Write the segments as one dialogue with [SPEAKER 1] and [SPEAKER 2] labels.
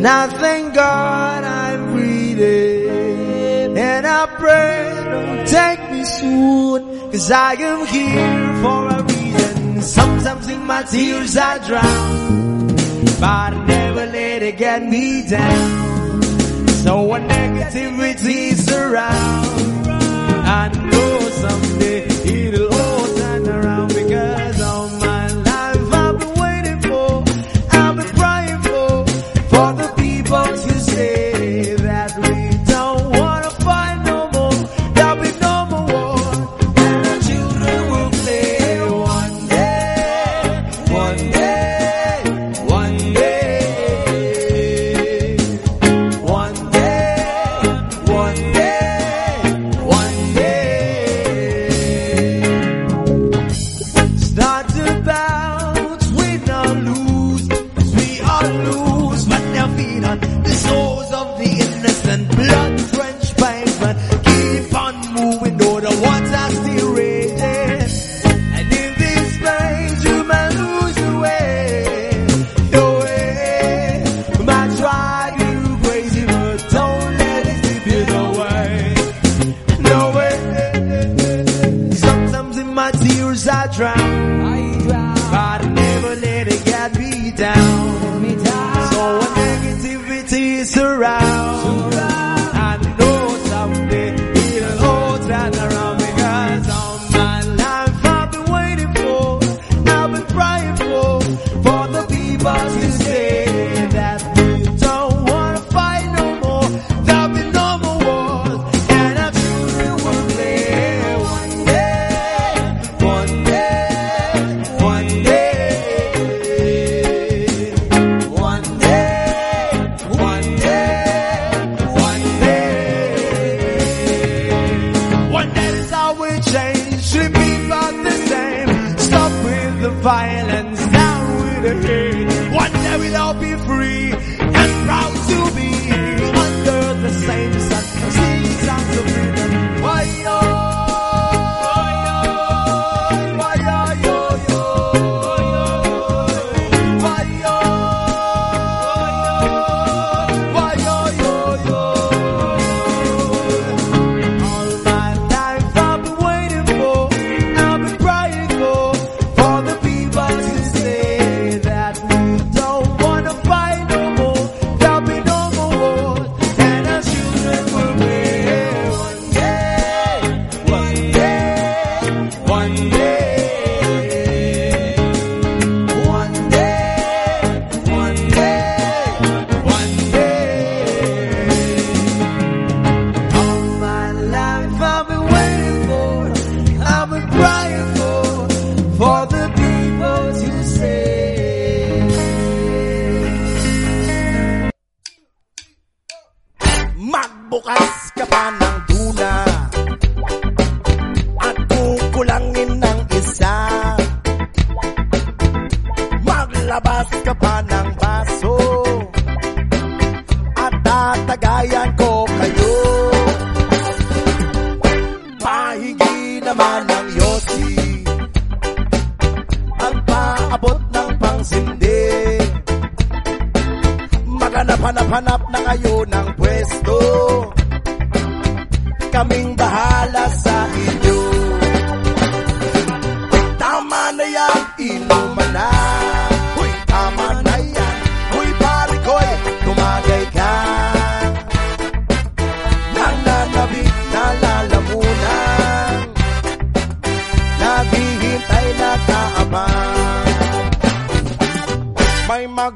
[SPEAKER 1] And I thank God I'm breathing. And I pray don't take me soon. Cause I am here for a reason. Sometimes in my tears I drown. But I never let it get me down. So when negativity is around, I know something.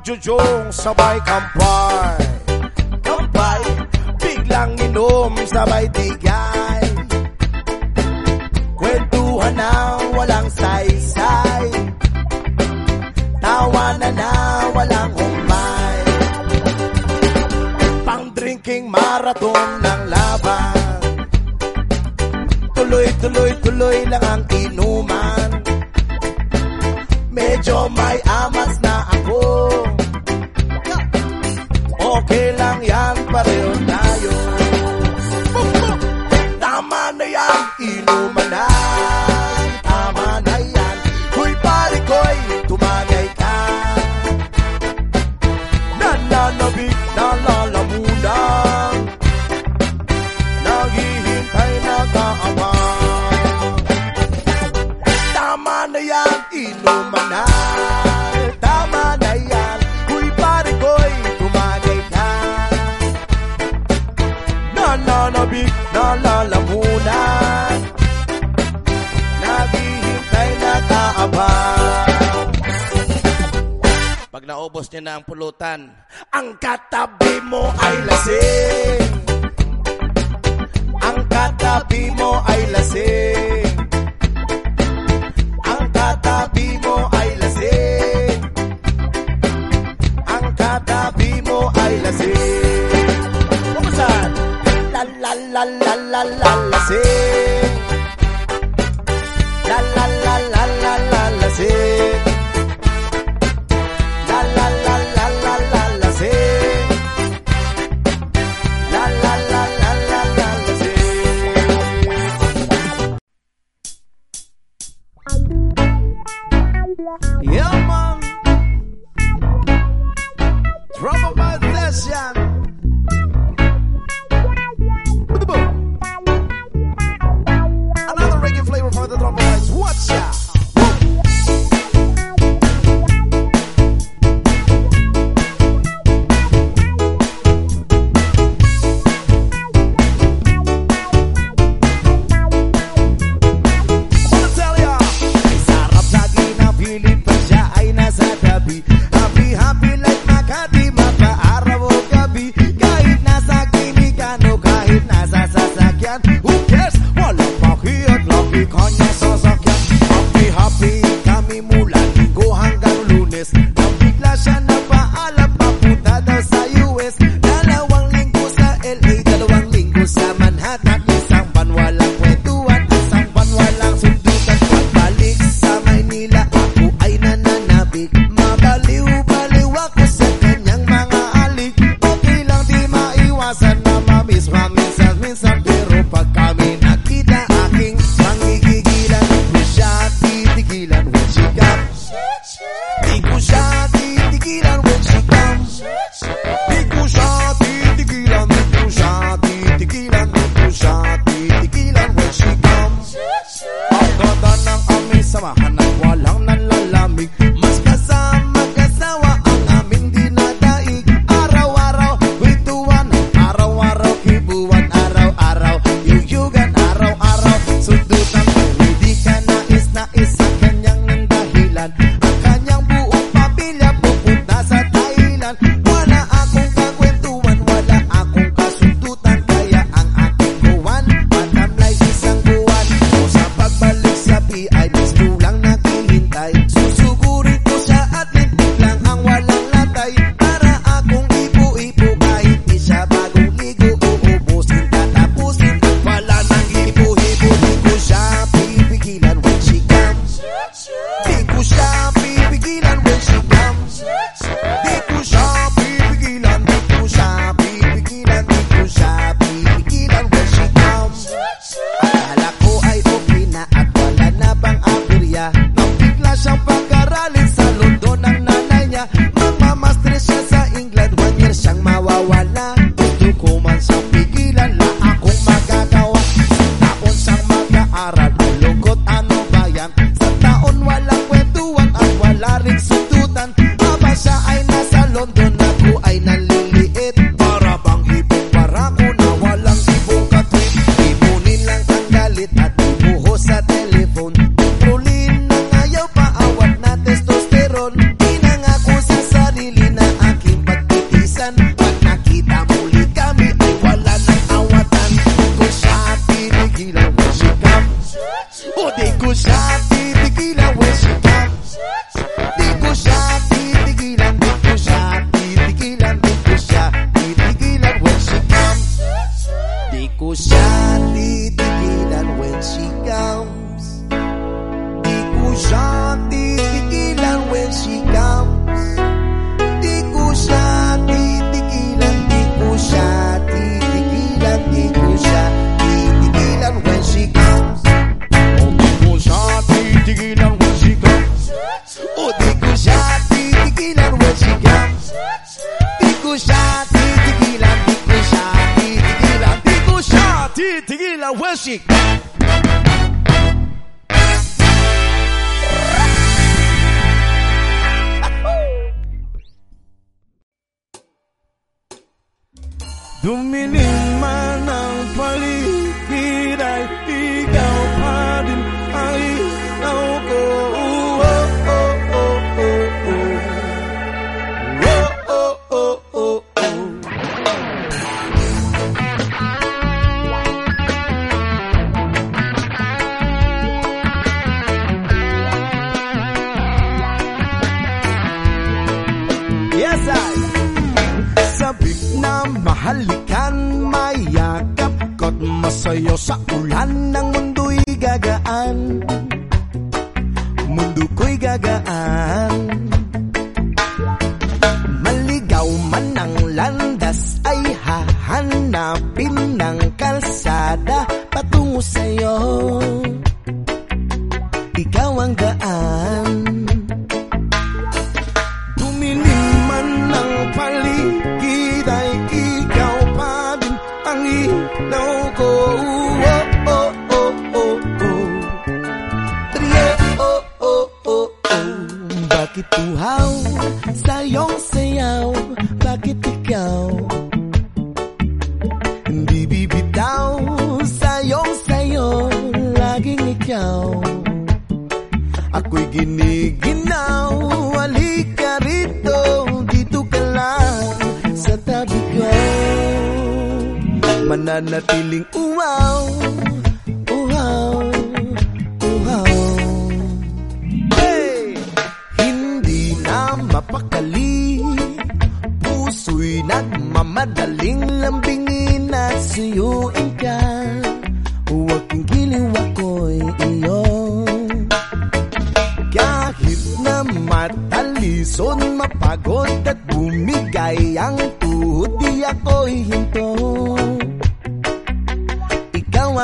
[SPEAKER 1] Jojo.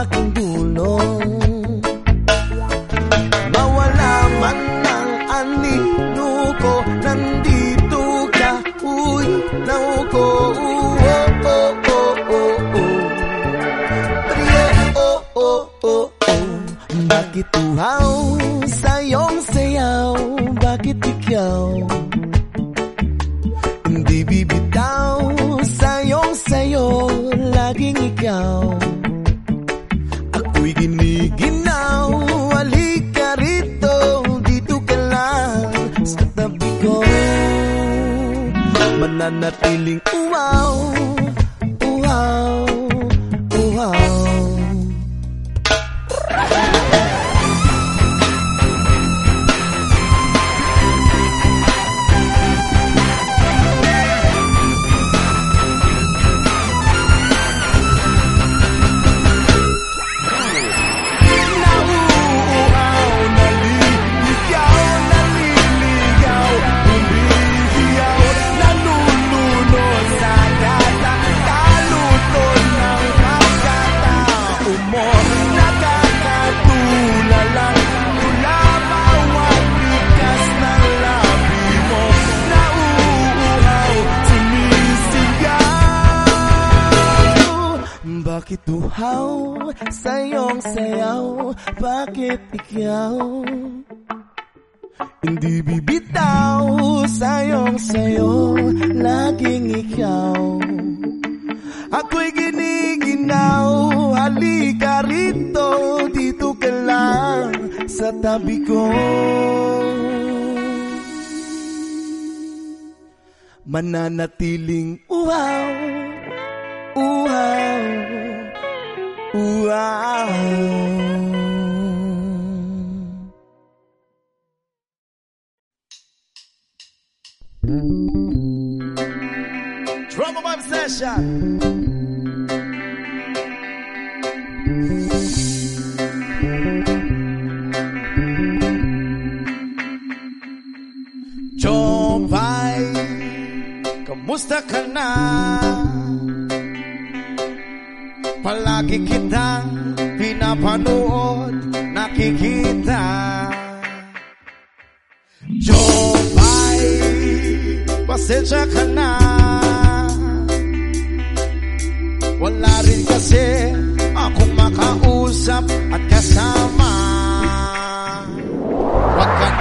[SPEAKER 1] makundulo Palagi kitang pinapanood, nakikita. Joe Biden, pasensya ka na. Wala rin kasi akong makausap at kasama. Huwag ka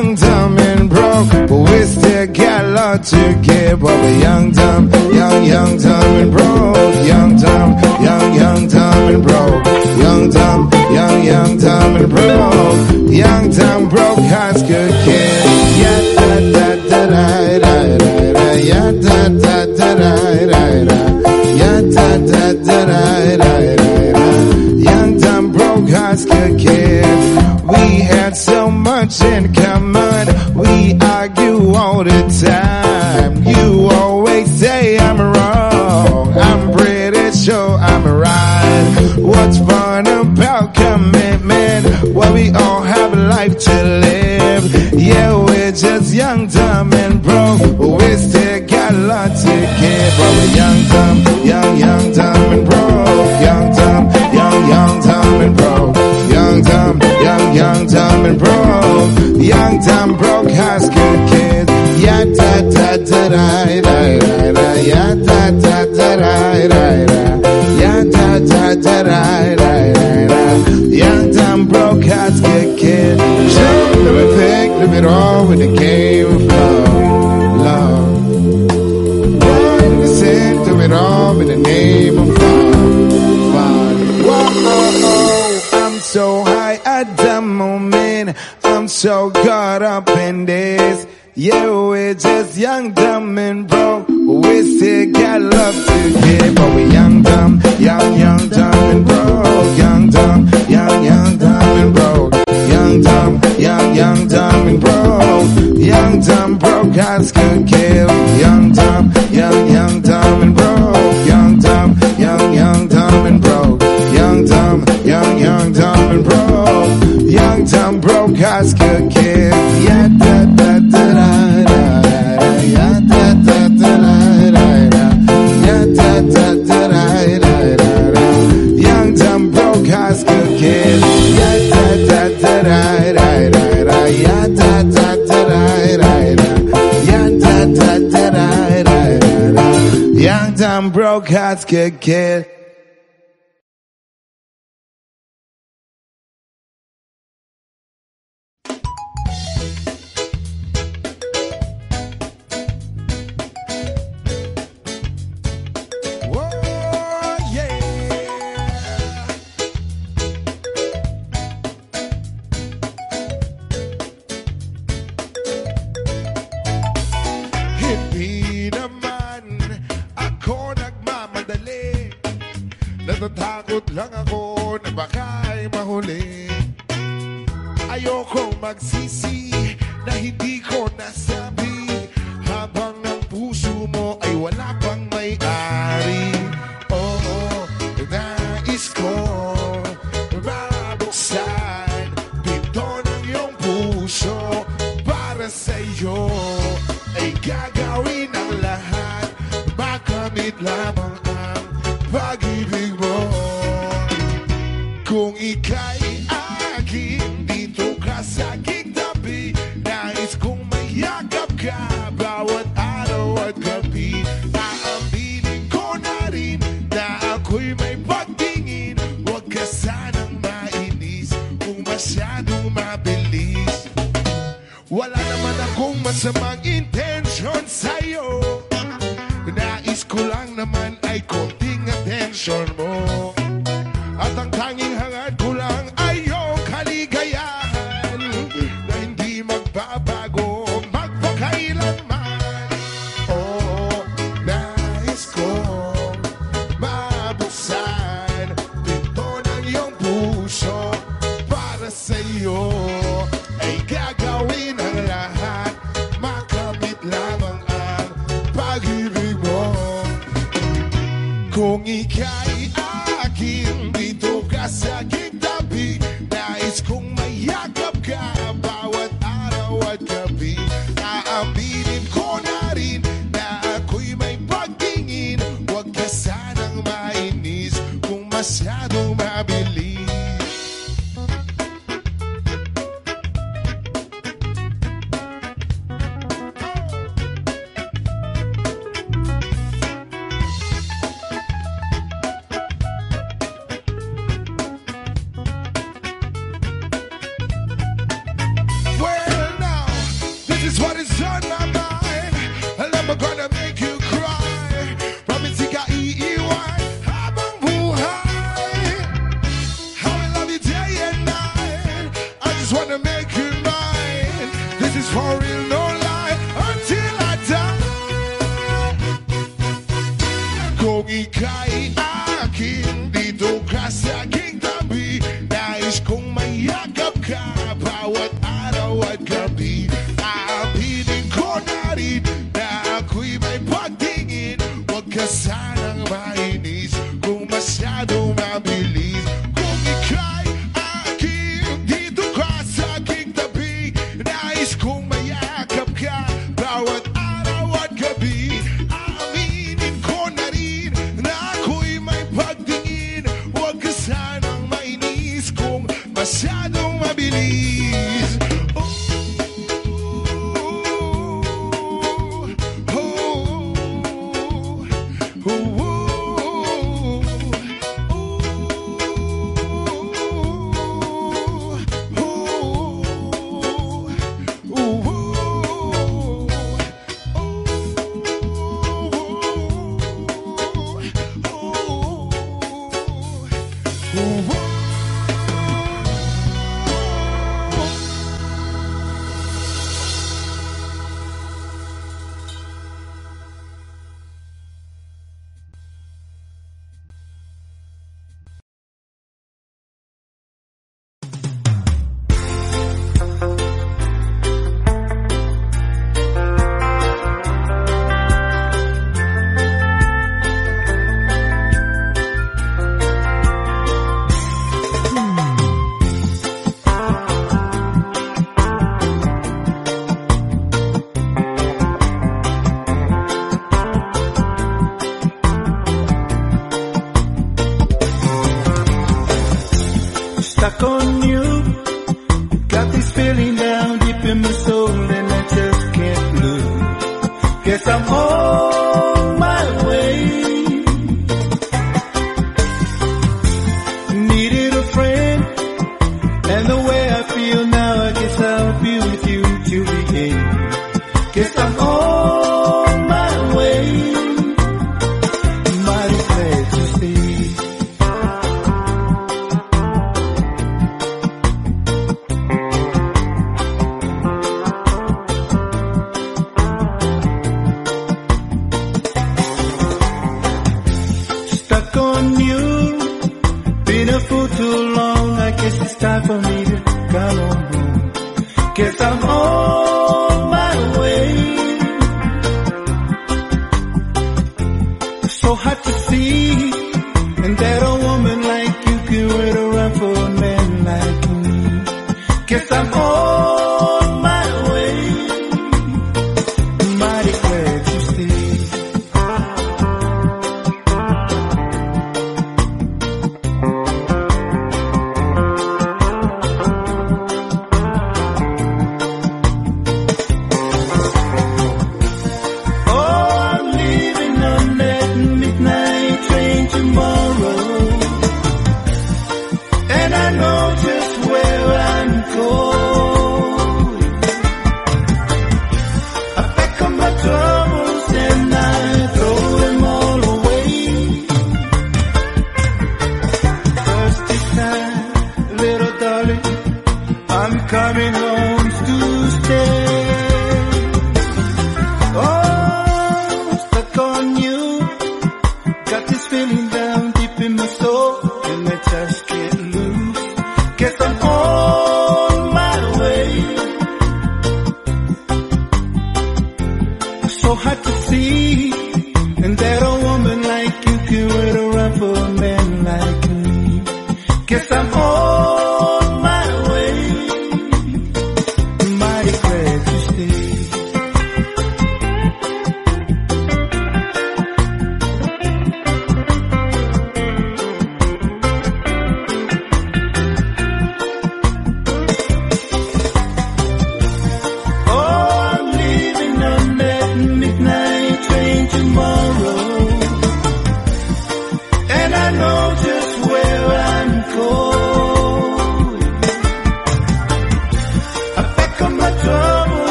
[SPEAKER 1] young, dumb, and broke, but we still got a lot to give. But we're young, dumb, young, young, dumb, and broke. Young, dumb, young, young, dumb, and broke. Young, dumb, young, young, dumb, and broke. Young, dumb, broke. da da da da da da. Young dumb broke hearts get killed. Show everything, live it all with the game. get, get. Machado, uma Belinha. On you.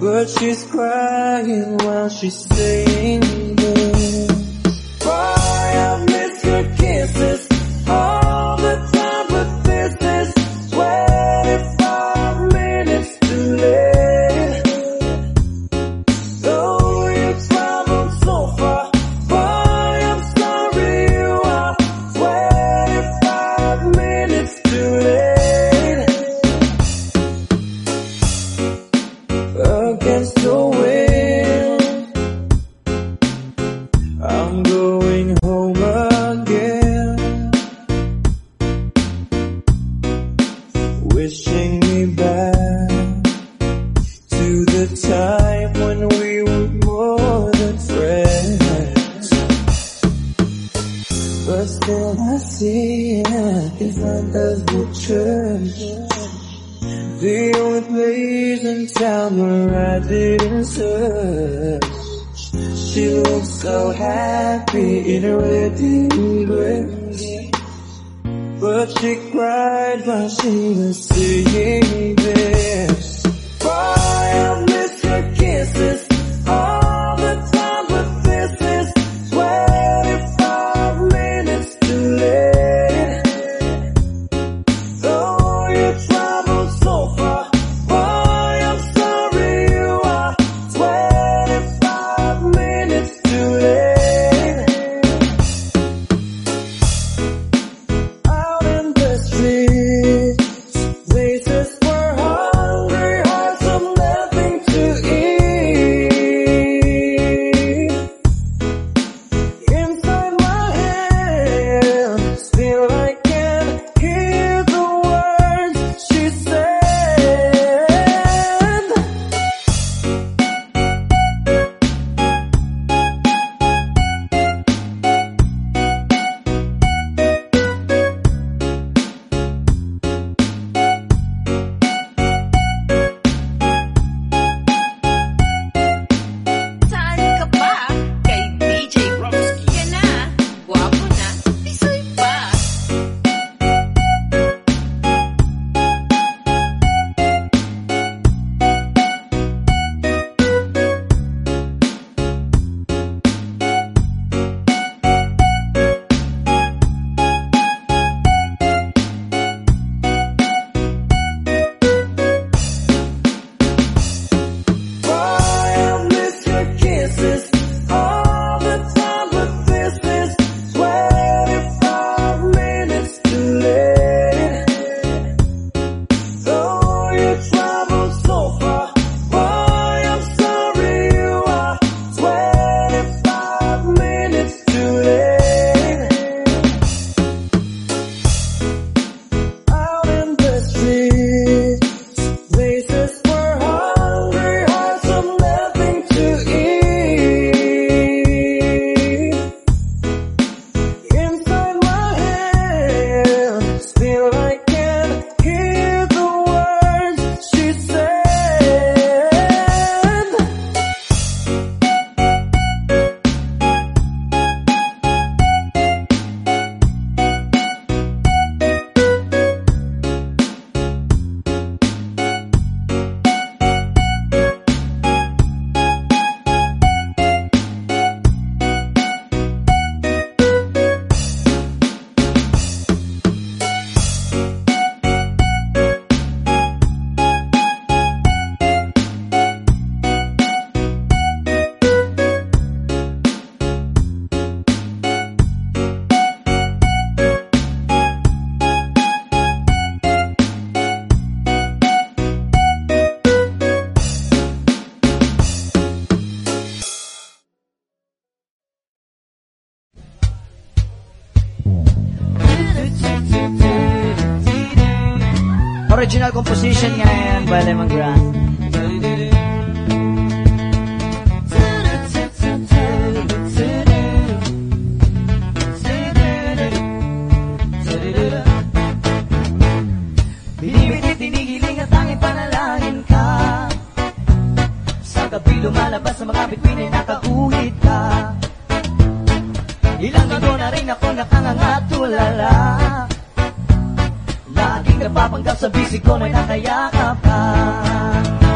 [SPEAKER 2] But she's crying while she's saying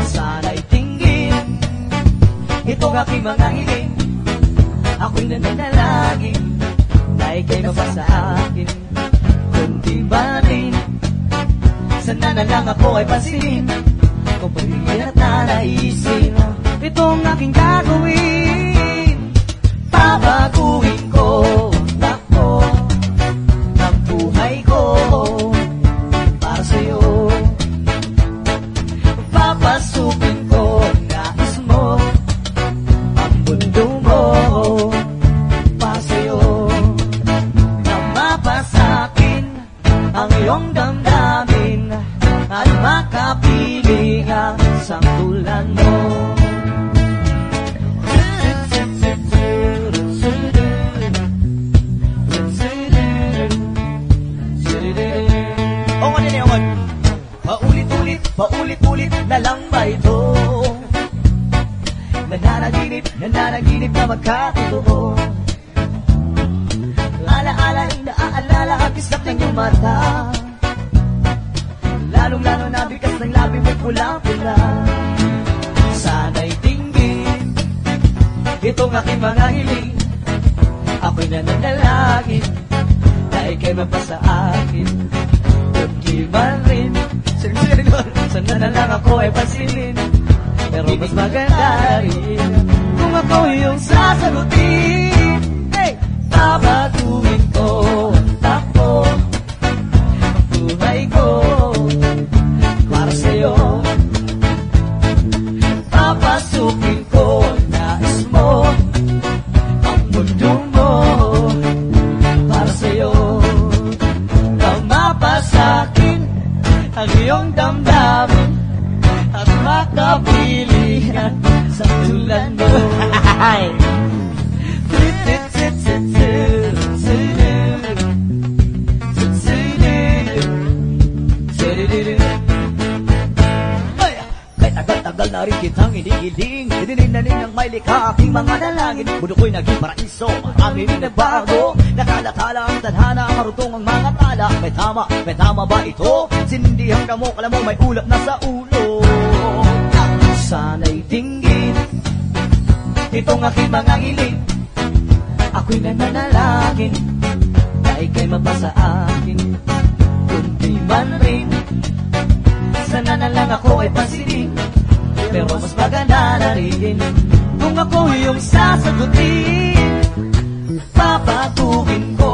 [SPEAKER 3] Sana'y tinggin Itong aking mga hiling. Ako'y nananalangin Na ikay mapasa akin? Kundi batin Sana na lang ako ay pansinin. Kung pagigil at nanaisin Itong aking gagawin Babaguhin ko. Tsaka mo, kala mo may ulap na sa ulo. Sana'y dinggin Itong aking mga ngilid Ako'y nananalangin Na ika'y mapasa akin. Kung Kundi man rin. Sana na lang ako ay pansinin. Pero mas maganda na rin. Kung ako yung sasagutin Papatukin ko.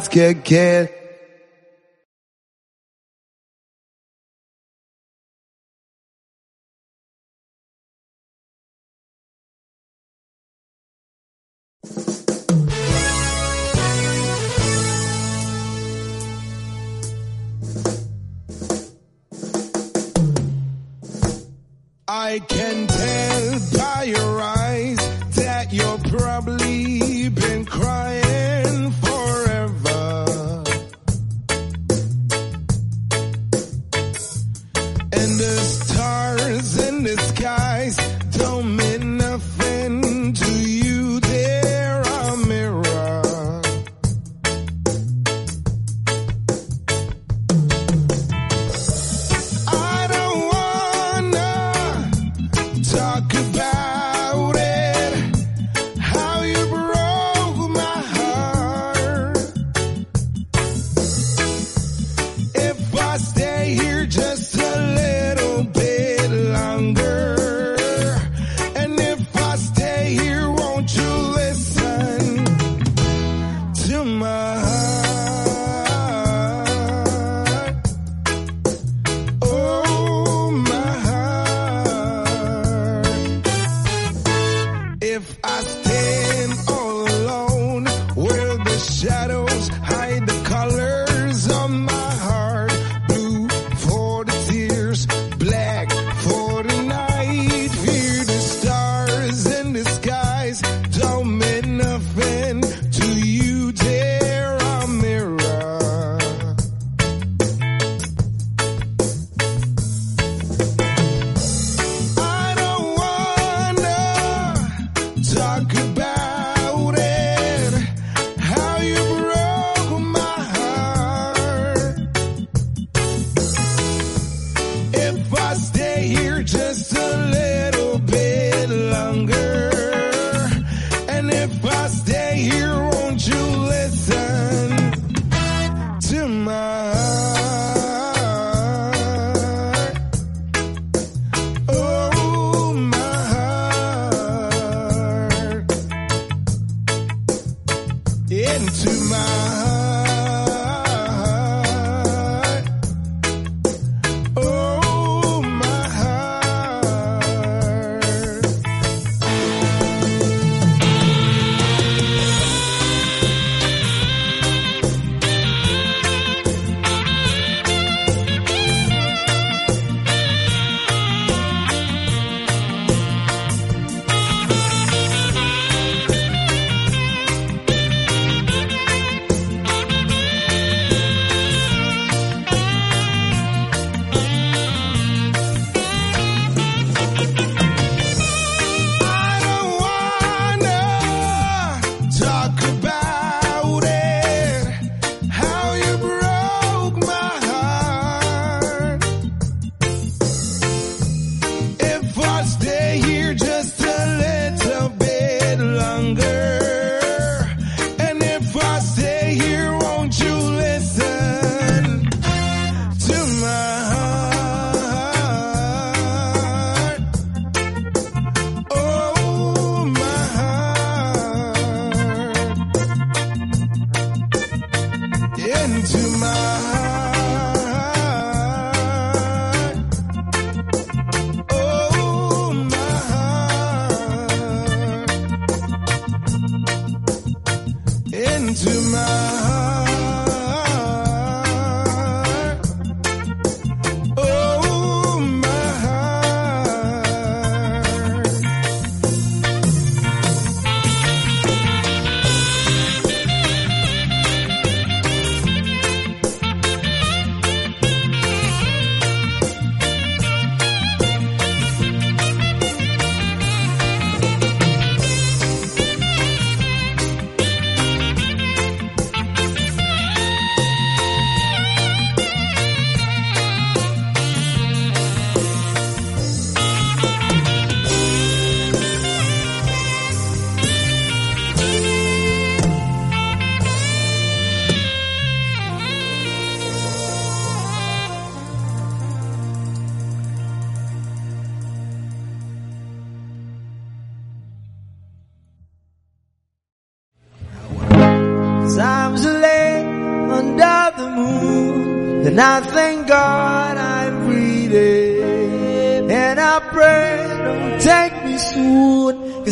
[SPEAKER 4] High school kid. I can tell by your eyes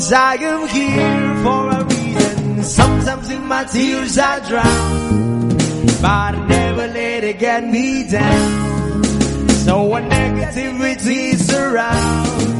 [SPEAKER 2] Cause I am here for a reason. Sometimes in my tears I drown. But I never let it get me down. So when negativity surrounds.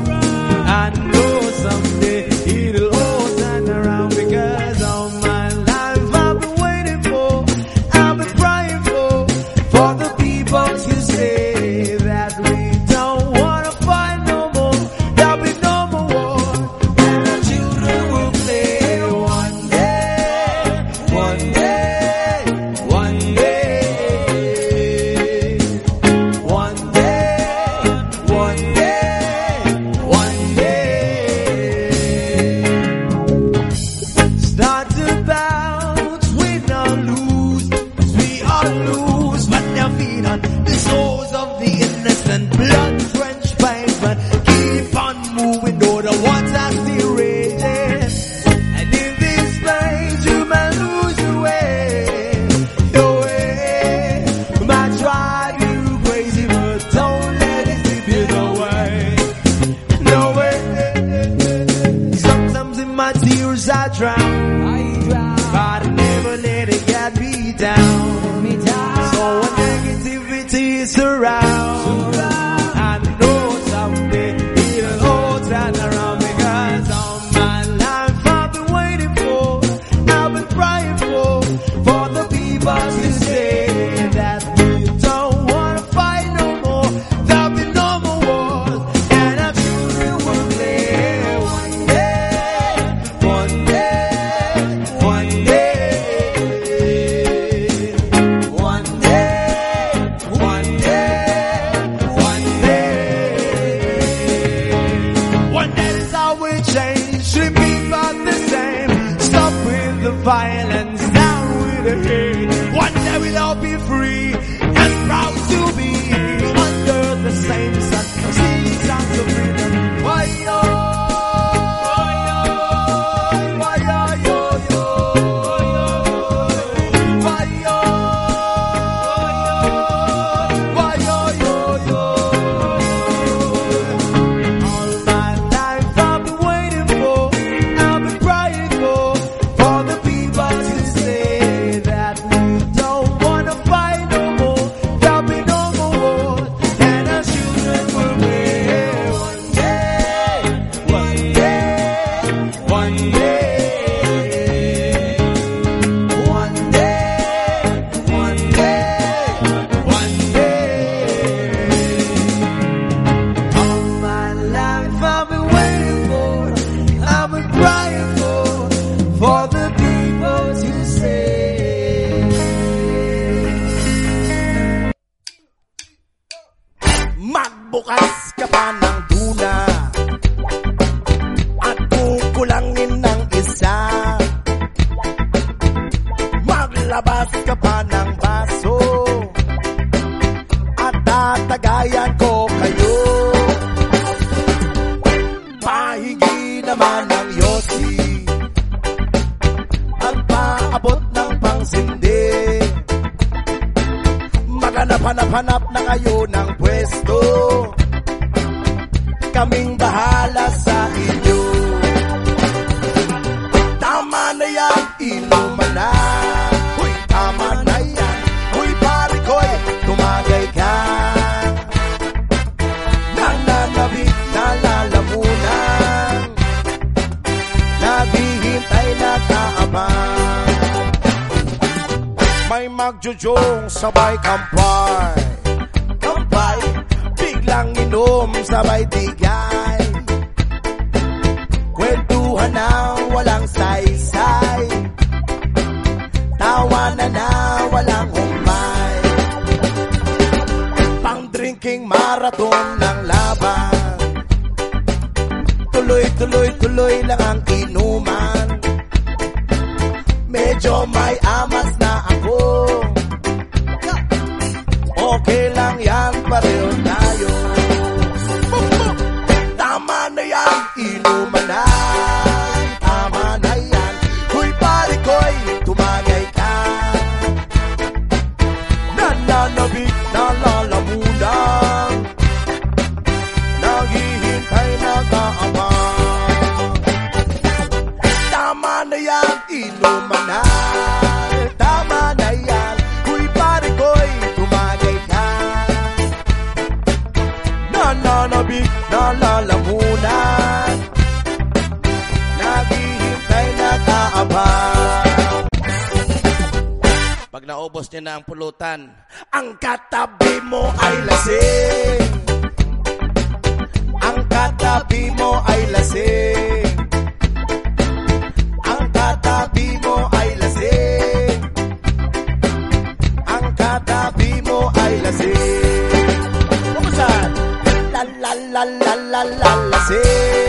[SPEAKER 5] natin na ang
[SPEAKER 6] pulutan.
[SPEAKER 1] Ang katabi mo ay lasing. Ang katabi mo ay lasing. Ang katabi mo ay lasing. Ang katabi mo ay lasing. Buksan! La la la la la la lasing.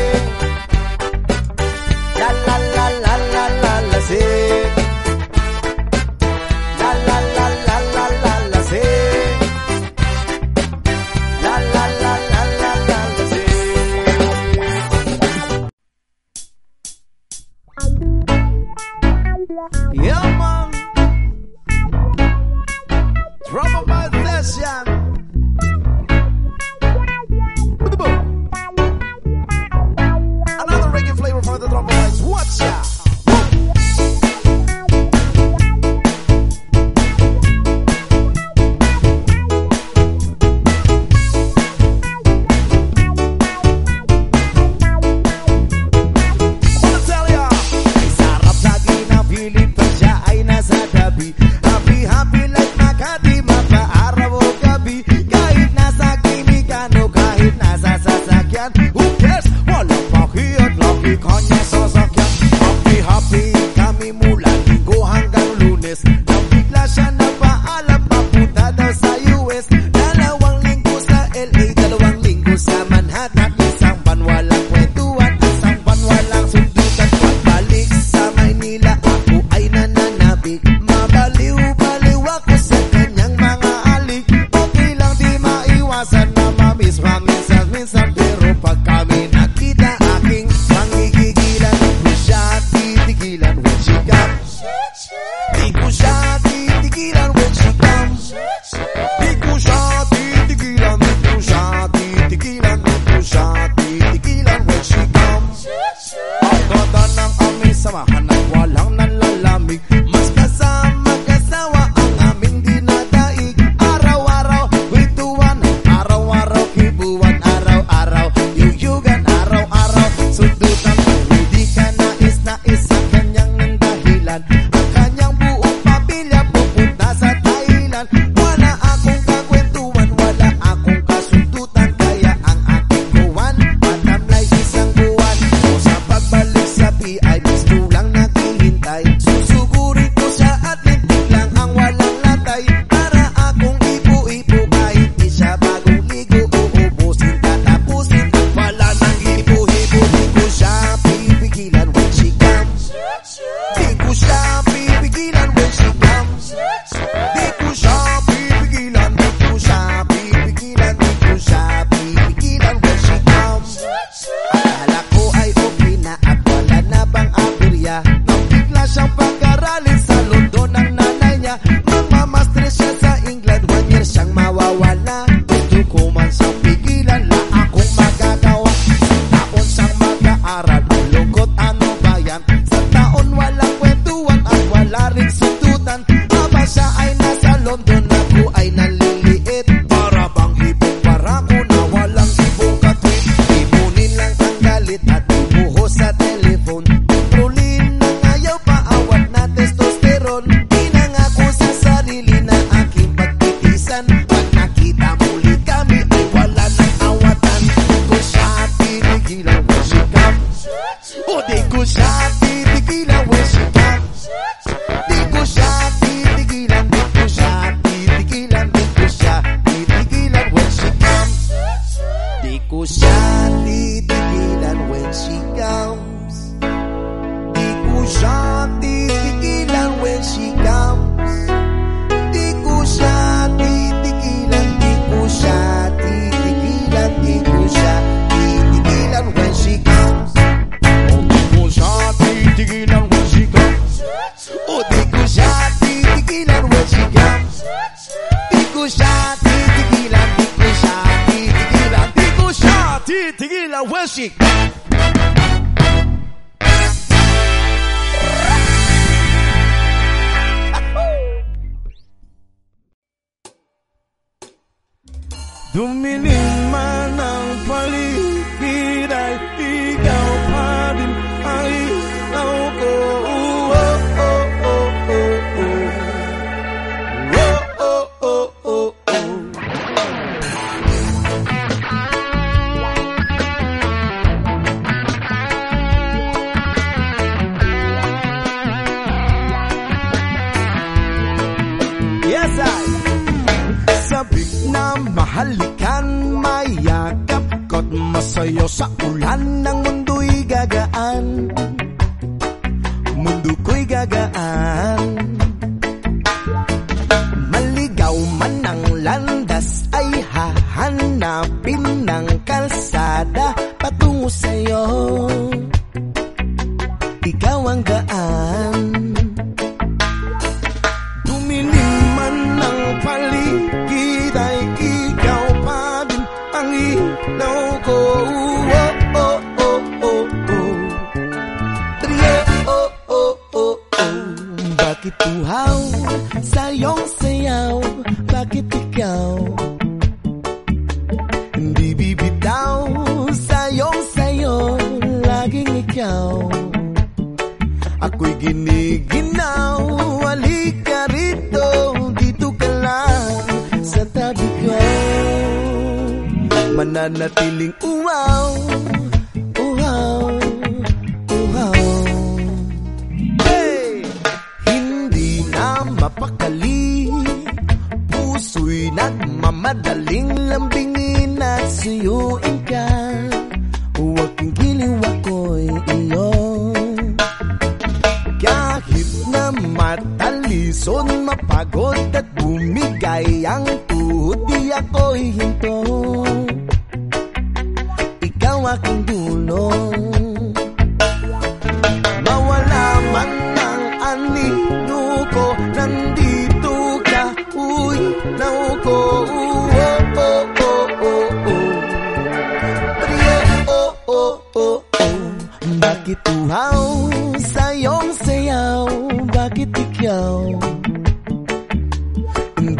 [SPEAKER 7] Dumiling man
[SPEAKER 1] ang
[SPEAKER 7] paligid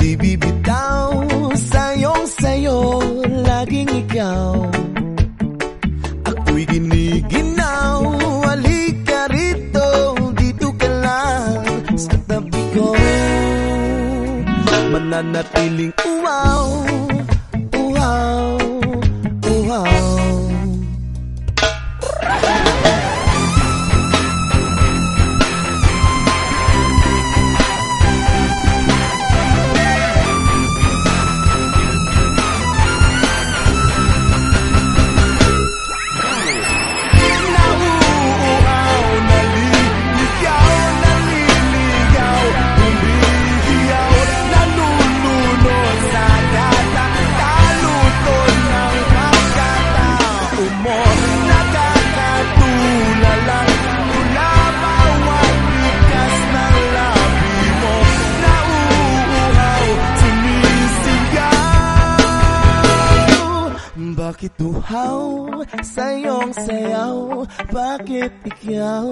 [SPEAKER 1] Bibibitaw sayong sayo Laging ikaw. Ako'y giniginaw Halika rito Dito ka lang Sa tabi ko. Mananatiling ikaw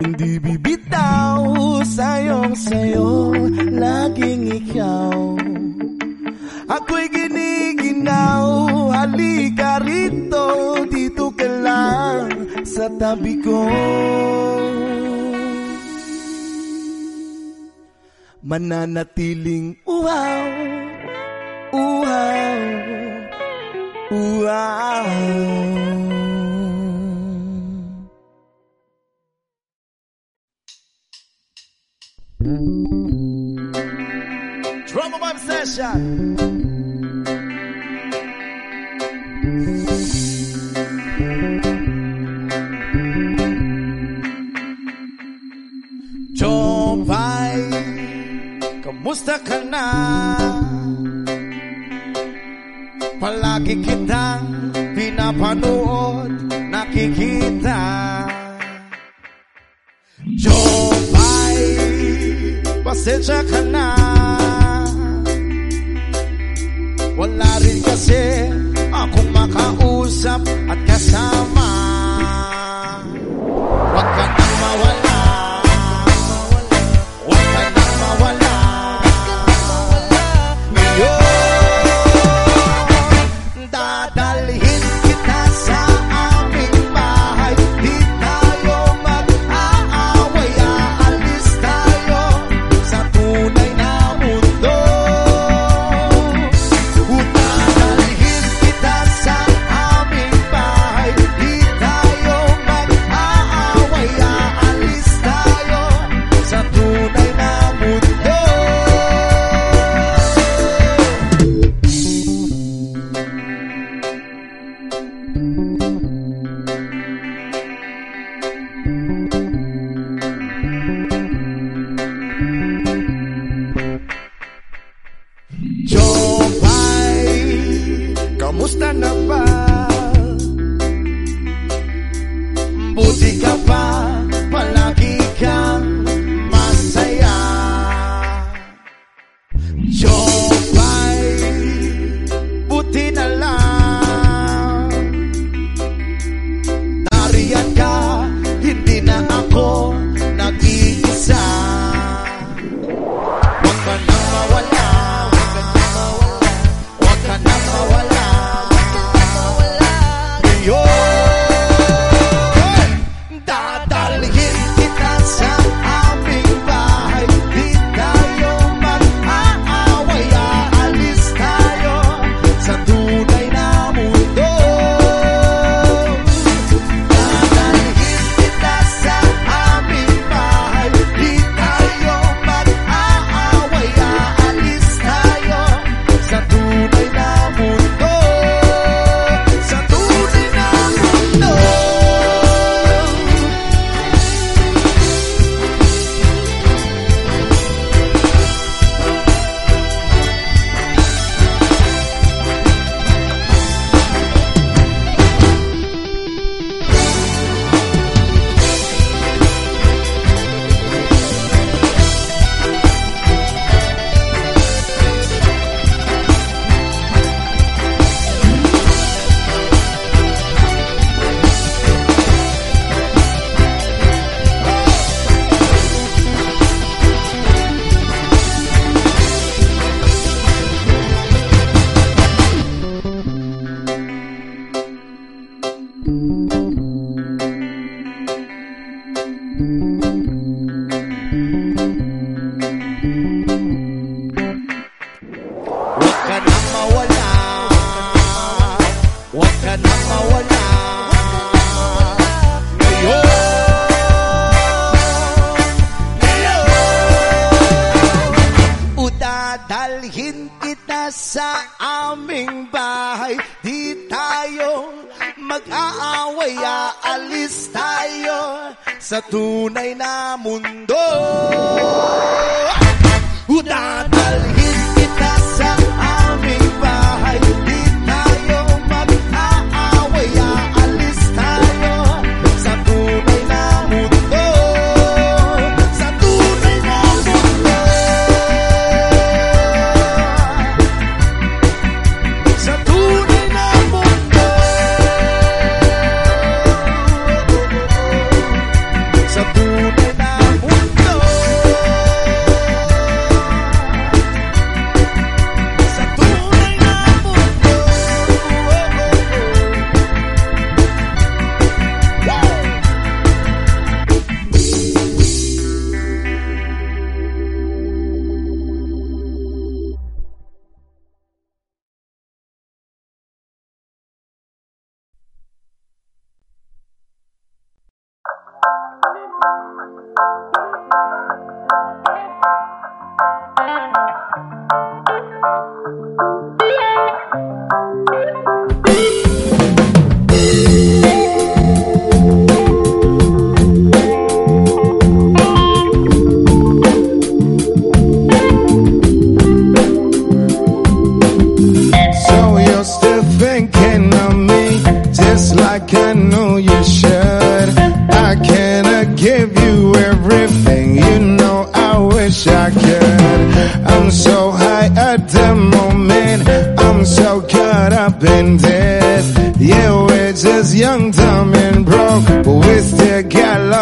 [SPEAKER 1] Hindi bibitaw sayong sayo Laging ikaw. Ako'y giniginaw Halika rito Dito ka lang sa tabi ko. Mananatiling uhaw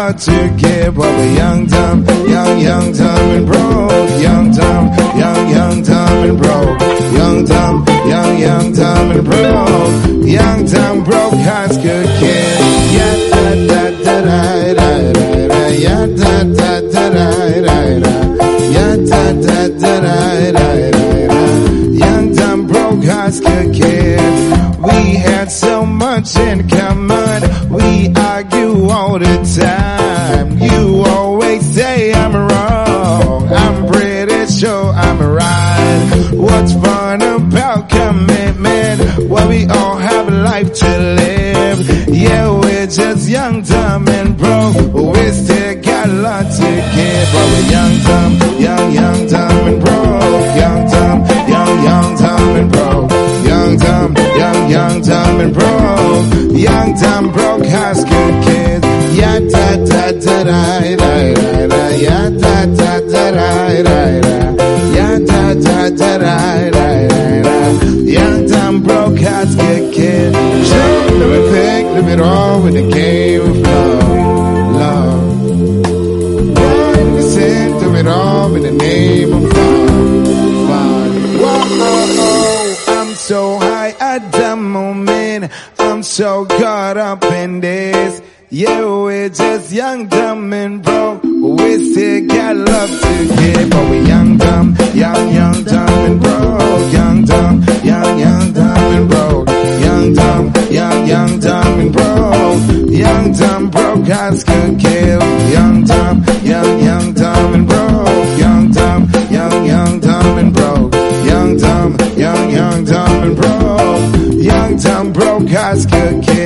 [SPEAKER 1] hard to get what a young dumb, young, young dumb and broke, young dumb, young, young dumb and broke, young dumb, young, young dumb and broke, young dumb broke hearts could give. young time, young, young and broke. Young time, young, young time and broke. Young time, young, young time and broke. Young time broke high school kid. Da da da da da da da. Da da da da da da. Da da da da da da. Young time broke high school kid. Pick, live it all with the game of love. name on fire. found, found. Whoa, I'm so high at the moment. I'm so caught up in this. Yeah, we're just young, dumb, and broke. We still got love to give, but we young, dumb, young, young, dumb, and broke. Young, dumb, young, young, dumb, and broke. Young, dumb, young, young, dumb, and broke. Young, dumb, broke, eyes could kill. Young, dumb, young, young, dumb, and broke.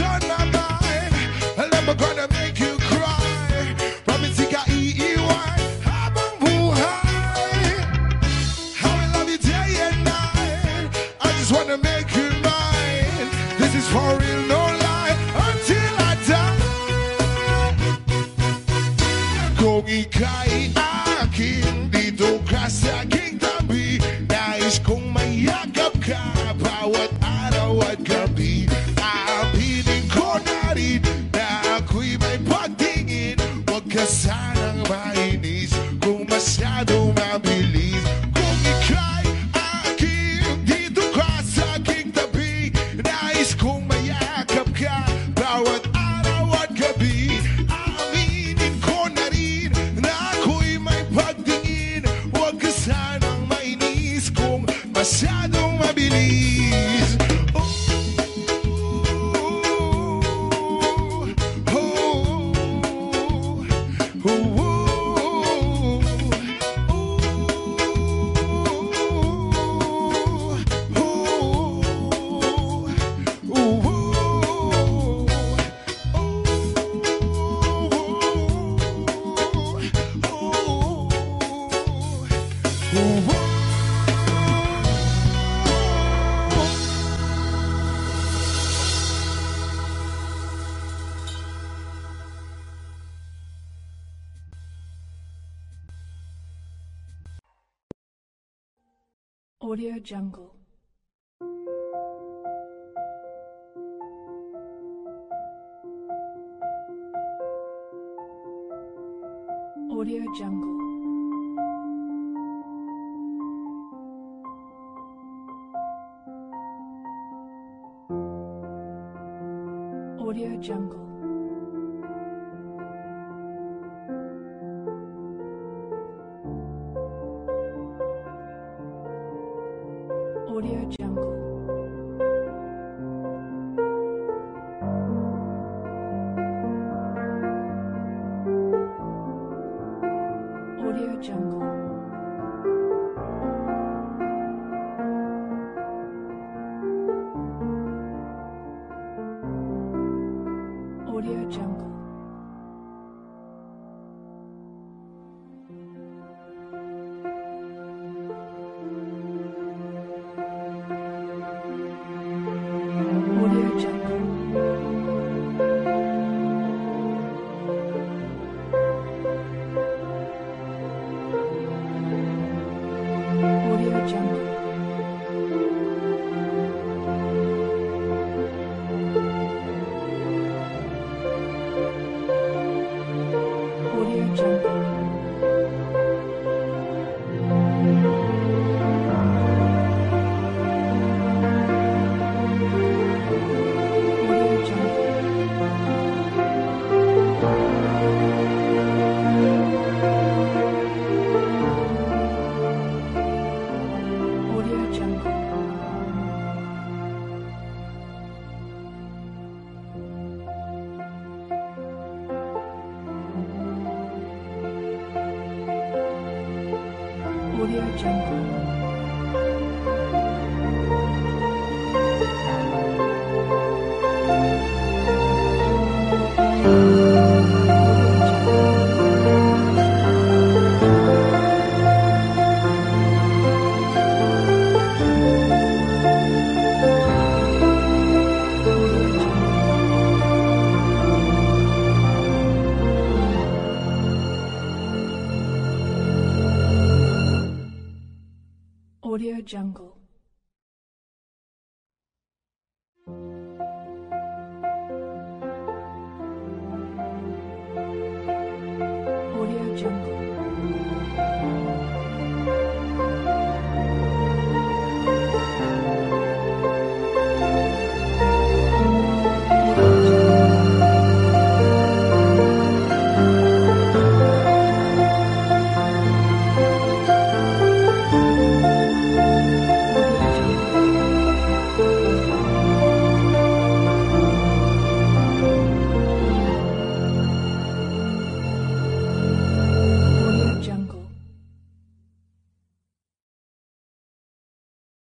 [SPEAKER 8] John Jungle. Audio Jungle.